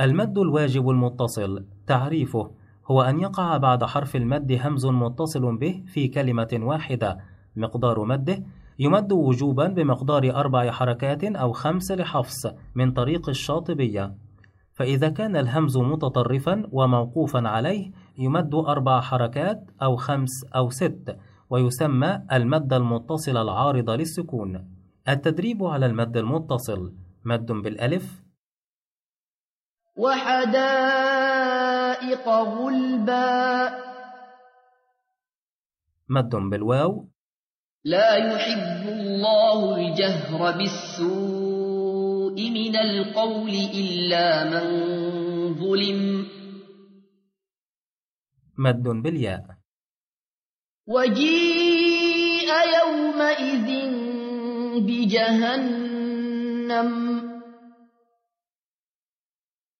المد الواجب المتصل. تعريفه هو أن يقع بعد حرف المد همز متصل به في كلمة واحدة. مقدار مده يمد وجوبا بمقدار أربع حركات أو خمس لحفص من طريق الشاطبية. فإذا كان الهمز متطرفا وموقوفا عليه يمد أربع حركات أو خمس أو ست ويسمى المد المتصل العارض للسكون. التدريب على المد المتصل مد بالألف وحدائق غلبا. مد بالواو. لا يحب الله الجهر بالسوء من القول إلا من ظلم. مد بالياء. وجيء يومئذ بجهنم.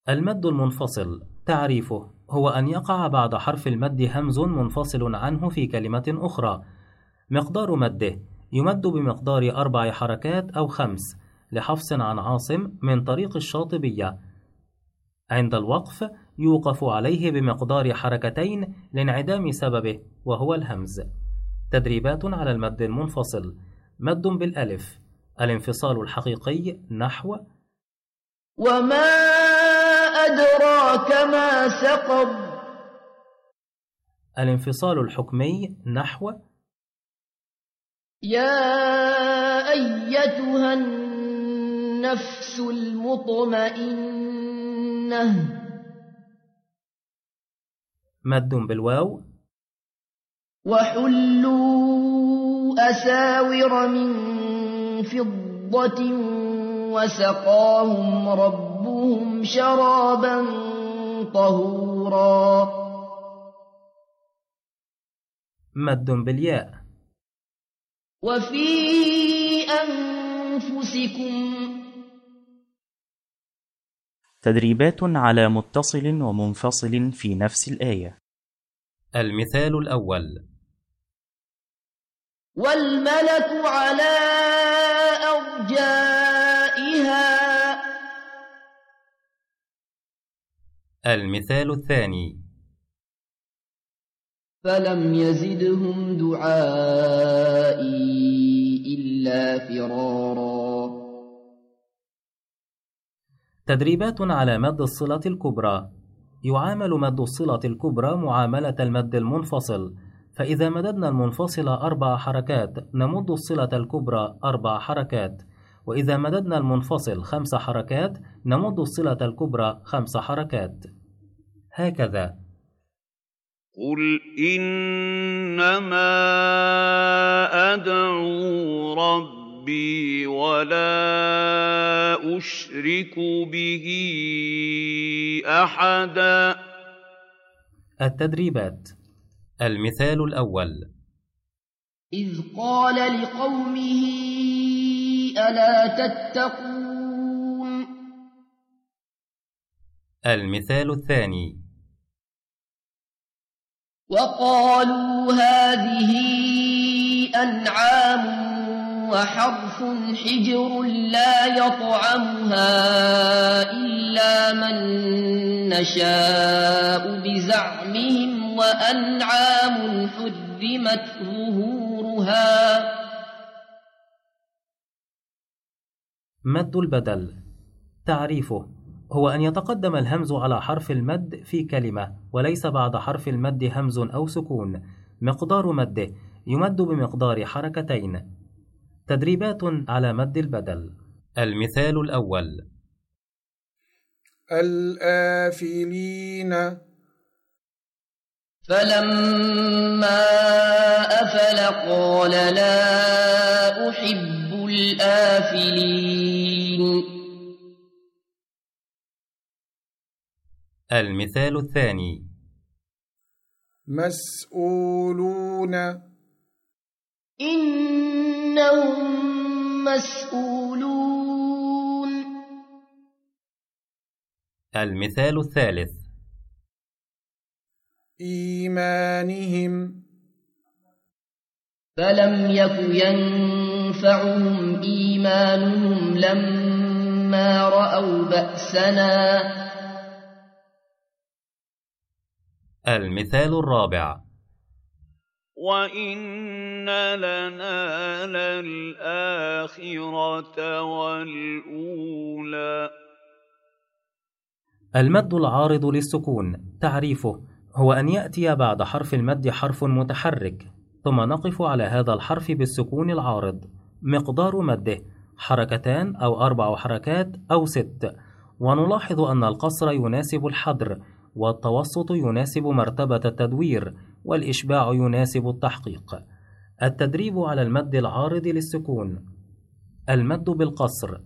المد المنفصل. تعريفه هو أن يقع بعد حرف المد همز منفصل عنه في كلمة أخرى. مقدار مده يمد بمقدار أربع حركات أو خمس لحفص عن عاصم من طريق الشاطبية. عند الوقف يوقف عليه بمقدار حركتين لانعدام سببه وهو الهمز. تدريبات على المد المنفصل مد بالألف. الانفصال الحقيقي نحو. وما أدراك ما سقر. الانفصال الحكمي نحو يا أيتها النفس المطمئنة. مد بالواو. وحلوا أساور من فضة وسقاهم ربهم شرابا طهورا. مد بالياء. وفي أنفسكم تدريبات على متصل ومنفصل في نفس الآية. المثال الأول. والملك على أرجائها المثال الثاني. فلم يزدهم دعائي إلا فرارا. تدريبات على مد الصلة الكبرى. يعامل مد الصلة الكبرى معاملة المد المنفصل. فإذا مددنا المنفصل أربع حركات نمد الصلة الكبرى أربع حركات. وإذا مددنا المنفصل خمس حركات نمد الصلة الكبرى خمس حركات. هكذا. قل إنما أدعو ربي ولا أشرك به أحدا. التدريبات. المثال الأول. إذ قال لقومه ألا تتقون؟ المثال الثاني. وقالوا هذه أنعام وحرف حجر لا يطعمها إلا من نشاء بزعمهم وأنعام حرمت ظهورها. مد البدل. تعريفه. هو أن يتقدم الهمز على حرف المد في كلمة وليس بعد حرف المد همز أو سكون. مقدار مده يمد بمقدار حركتين. تدريبات على مد البدل. المثال الأول. الآفلين. فلما أفل قال لا أحب الآفلين. المثال الثاني. مسؤولون. إنهم مسؤولون. المثال الثالث. إيمانهم. فلم يك ينفعهم إيمانهم لما رأوا بأسنا. المثال الرابع. وإن لنا للآخرة والأولى. المد العارض للسكون تعريفه هو أن يأتي بعد حرف المد حرف متحرك ثم نقف على هذا الحرف بالسكون العارض. مقدار مده حركتان أو أربع حركات أو ست. ونلاحظ أن القصر يناسب الحدر والتوسط يناسب مرتبة التدوير والإشباع يناسب التحقيق. التدريب على المد العارض للسكون. المد بالقصر.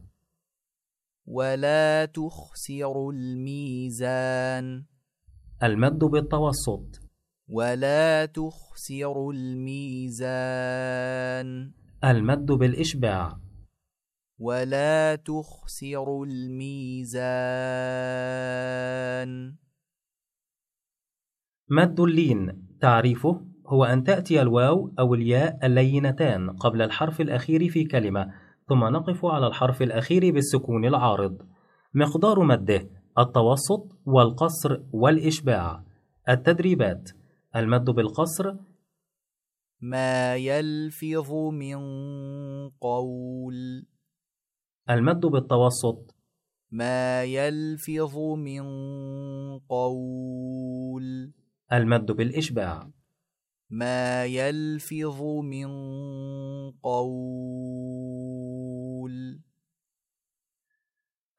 ولا تخسر الميزان. المد بالتوسط. ولا تخسر الميزان. المد بالإشباع. ولا تخسر الميزان. مد اللين. تعريفه هو أن تأتي الواو أو الياء اللينتان قبل الحرف الأخير في كلمة ثم نقف على الحرف الأخير بالسكون العارض. مقدار مده التوسط والقصر والإشباع. التدريبات المد بالقصر. ما يلفظ من قول. المد بالتوسط. ما يلفظ من قول. المد بالإشباع. ما يلفظ من قول.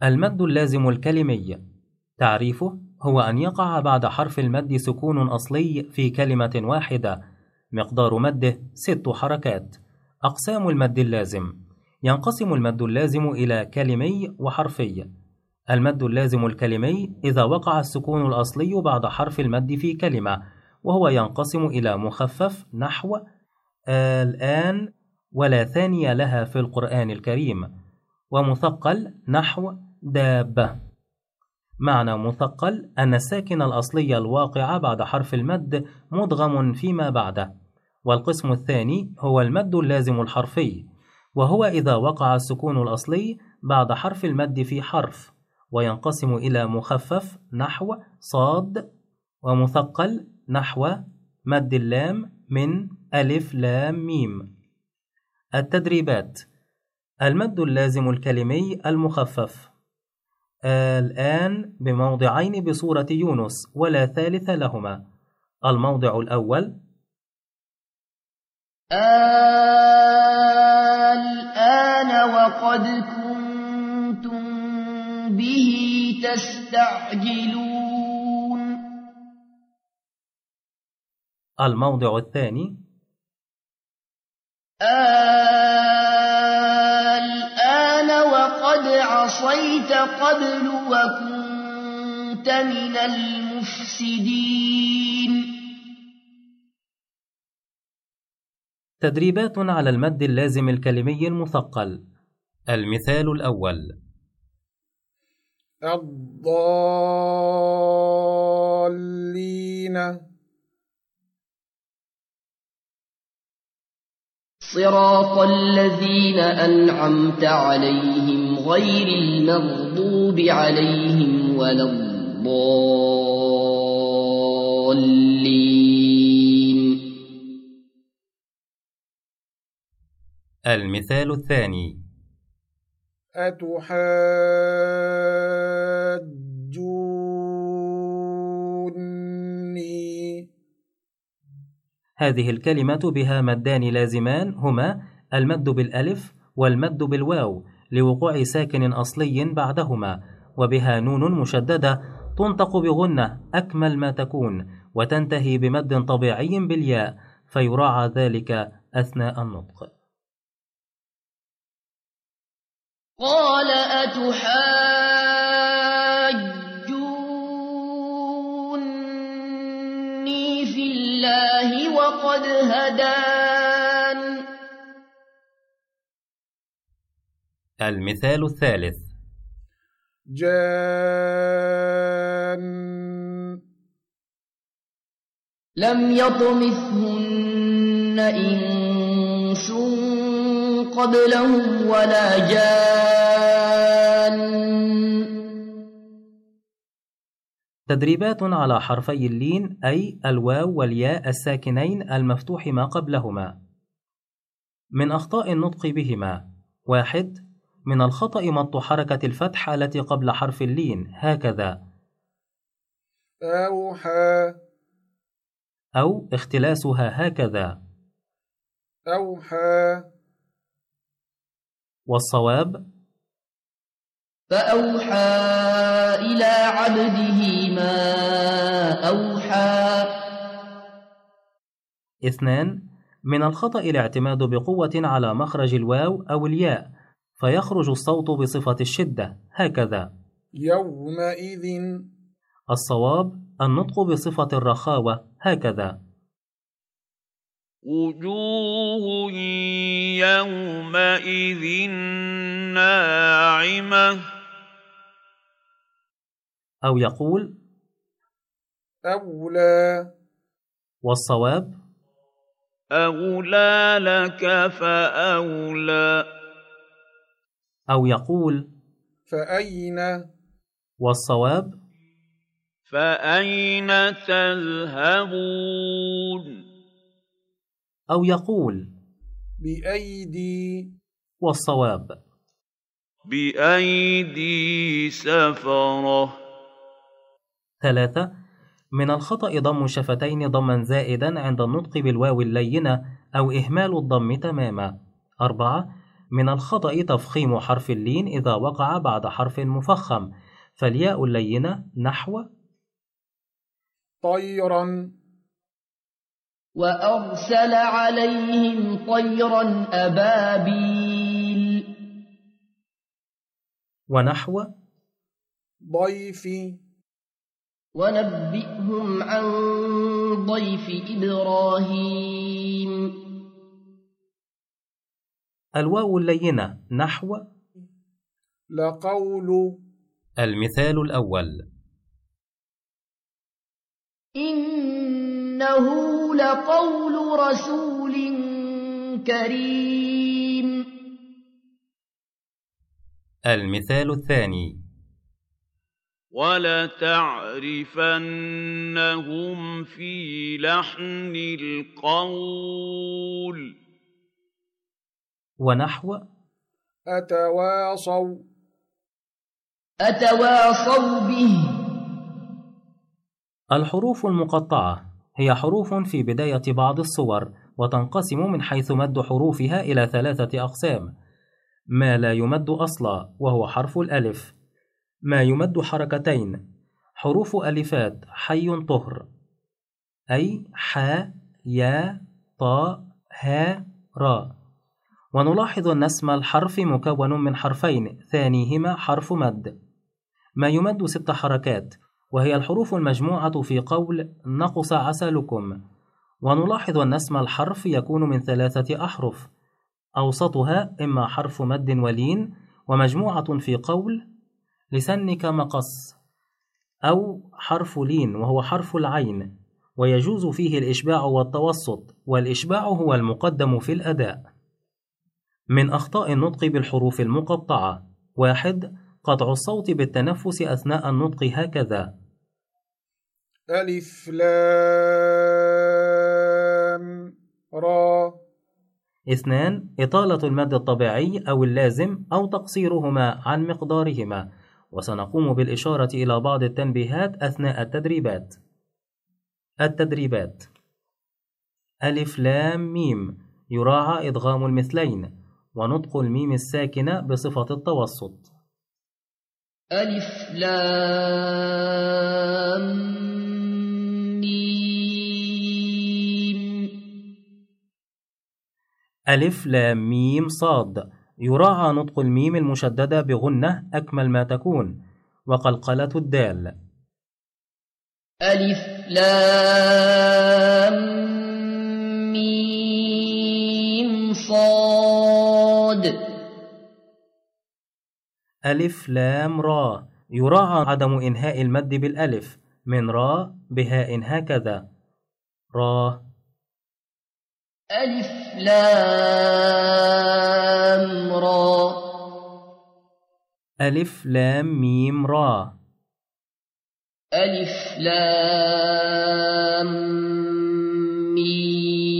المد اللازم الكلمي. تعريفه هو أن يقع بعد حرف المد سكون أصلي في كلمة واحدة. مقدار مده ست حركات. أقسام المد اللازم. ينقسم المد اللازم إلى كلمي وحرفي. المد اللازم الكلمي إذا وقع السكون الأصلي بعد حرف المد في كلمة وهو ينقسم إلى مخفف نحو الآن ولا ثاني لها في القرآن الكريم ومثقل نحو دابة. معنى مثقل أن الساكن الأصلي الواقع بعد حرف المد مدغم فيما بعده والقسم الثاني هو المد اللازم الحرفي وهو إذا وقع السكون الأصلي بعد حرف المد في حرف. وينقسم إلى مخفف نحو صاد ومثقل نحو مد اللام من ألف لام ميم. التدريبات المد اللازم الكلمي المخفف. الآن بموضعين بصورة يونس ولا ثالث لهما. الموضع الأول الآن وقد كنتم به تستعجلون. الموضع الثاني. الآن وقد عصيت قبل وكنت من المفسدين. تدريبات على المد اللازم الكلمي المثقل. المثال الأول. الضالين. صراط الذين أنعمت عليهم غير المغضوب عليهم ولا الضالين. المثال الثاني. أتحاجوني؟ هذه الكلمة بها مدان لازمان هما المد بالألف والمد بالواو لوقوع ساكن أصلي بعدهما وبها نون مشددة تنطق بغنة أكمل ما تكون وتنتهي بمد طبيعي بالياء فيراعى ذلك أثناء النطق. قال أتحاجوني في الله وقد هدان. المثال الثالث. جان. لم يطمثهن إنس قبلهم ولا جان. تدريبات على حرفي اللين أي الواو والياء الساكنين المفتوح ما قبلهما. من أخطاء النطق بهما. واحد من الخطأ مط حركة الفتح التي قبل حرف اللين. هكذا. أوحى. أو اختلاسها. هكذا. أوحى. والصواب فأوحى إلى عبده ما أوحى. اثنان من الخطأ الاعتماد بقوة على مخرج الواو أو الياء فيخرج الصوت بصفة الشدة هكذا. يومئذ. الصواب النطق بصفة الرخاوة هكذا. وجوه يومئذ ناعمة. أو يقول أولى. والصواب؟ أولى لك فأولى. أو يقول فأين؟ والصواب؟ فأين تذهبون؟ أو يقول بأيدي. والصواب؟ بأيدي سفرة. ثلاثة من الخطأ ضم الشفتين ضما زائدا عند النطق بالواو اللينة أو إهمال الضم تماما. أربعة من الخطأ تفخيم حرف اللين إذا وقع بعد حرف مفخم. فالياء اللينة نحو طيرا. وأرسل عليهم طيرا أبابيل. ونحو ضيف ونبئهم عن ضيف إبراهيم. الواو اللينة نحو. لقول المثال الأول. إنه لقول رسول كريم. المثال الثاني. ولتعرفنهم في لحن القول. ونحو. أتواصوا. أتواصوا به. الحروف المقطعة هي حروف في بداية بعض الصور وتنقسم من حيث مد حروفها إلى ثلاثة أقسام. ما لا يمد أصلا وهو حرف الألف. ما يمد حركتين. حروف ألفات حي طهر. أي حا يا طا ها را ونلاحظ أن اسم الحرف مكون من حرفين ثانيهما حرف مد. ما يمد ست حركات وهي الحروف المجموعة في قول نقص عسلكم ونلاحظ أن اسم الحرف يكون من ثلاثة أحرف. أوسطها إما حرف مد ولين ومجموعة في قول لسنك مقص أو حرف لين وهو حرف العين ويجوز فيه الإشباع والتوسط والإشباع هو المقدم في الأداء. من أخطاء النطق بالحروف المقطعة. واحد قطع الصوت بالتنفس أثناء النطق هكذا. ألف لام را. اثنان إطالة المد الطبيعي أو اللازم أو تقصيرهما عن مقدارهما. وسنقوم بالإشارة إلى بعض التنبيهات أثناء التدريبات. التدريبات. ألف لام ميم. يراعى إدغام المثلين ونطق الميم الساكنة بصفة التوسط. ألف لام ميم. ألف لام ميم صاد. يراعى نطق الميم المشددة بغنة أكمل ما تكون وقلقلة الدال. ألف لام ميم صاد. ألف لام را. يراعى عدم إنهاء المد بالألف من را بهاء هكذا. را. ألف لام را. ألف لام ميم را. ألف لام ميم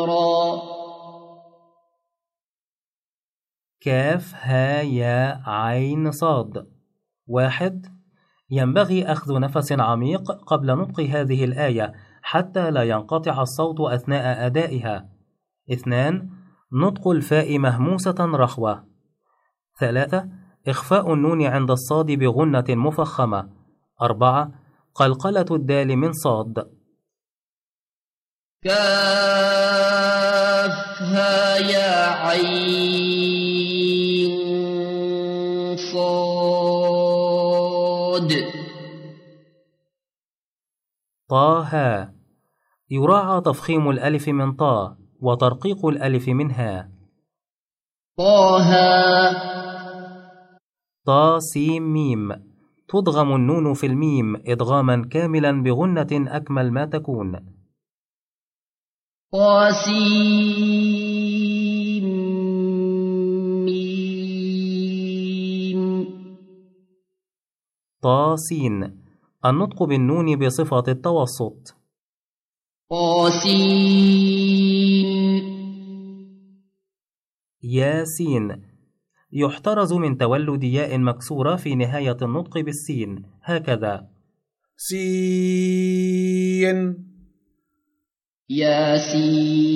را. كاف ها يا عين صاد. واحد. ينبغي أخذ نفس عميق قبل نطق هذه الآية. حتى لا ينقطع الصوت أثناء أدائها. اثنان نطق الفاء مهموسة رخوة. ثلاثة إخفاء النون عند الصاد بغنة مفخمة. أربعة قلقلة الدال من صاد. كافها يا عين صاد. طه يراعى تفخيم الألف من طا وترقيق الألف منها. طه. طا سين ميم. تضغم النون في الميم إدغاما كاملا بغنة أكمل ما تكون. طاسيم ميم. طاسين النطق بالنون بصفة التوسط. طاسين ياسين. يحترز من تولد ياء مكسورة في نهاية النطق بالسين. هكذا. سين. ياسين.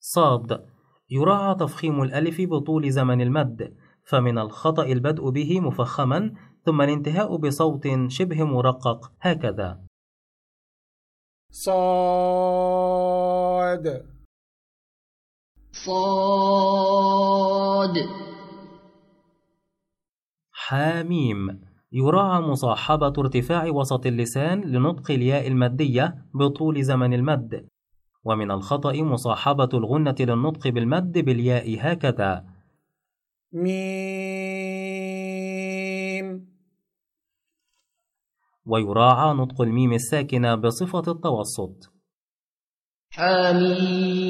صاد. يراعى تفخيم الألف بطول زمن المد فمن الخطأ البدء به مفخما ثم الانتهاء بصوت شبه مرقق. هكذا. صاد. صاد. حاميم. يراعى مصاحبة ارتفاع وسط اللسان لنطق الياء المادية بطول زمن المد. ومن الخطأ مصاحبة الغنة للنطق بالمد بالياء هكذا. ميم. ويراعى نطق الميم الساكنة بصفة التوسط. حميم.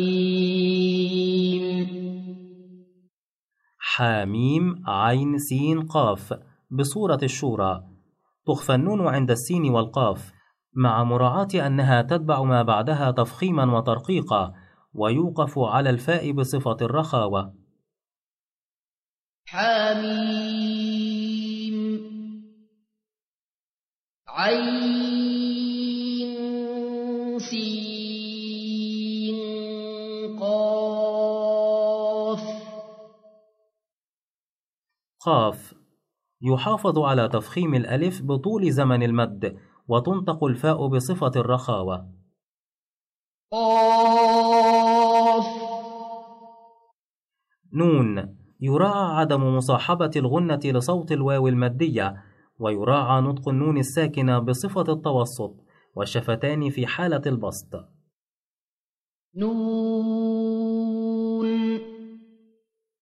حاميم عين سين قاف. بصورة الشورى. تخفى النون عند السين والقاف مع مراعاة أنها تتبع ما بعدها تفخيما وترقيقا ويوقف على الفاء بصفة الرخاوة. حميم. عين سين قاف قاف. يحافظ على تفخيم الألف بطول زمن المد وتنطق الفاء بصفة الرخاوة. قاف. نون. يراعى عدم مصاحبة الغنة لصوت الواو المادية ويراعى نطق النون الساكنة بصفة التوسط والشفتان في حالة البسط. نون